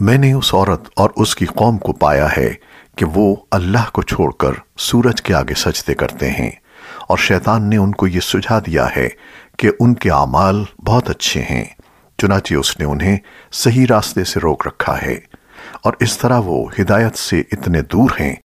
میں نے اس عورت اور اس کی قوم کو پایا ہے کہ وہ اللہ کو چھوڑ کر سورج کے آگے سجدے کرتے ہیں اور شیطان نے ان کو یہ سجھا دیا ہے کہ ان کے اعمال بہت اچھے ہیں، چنانچہ اس نے انہیں صحیح راستے سے روک رکھا ہے اور اس طرح وہ ہدایت سے اتنے دور ہیں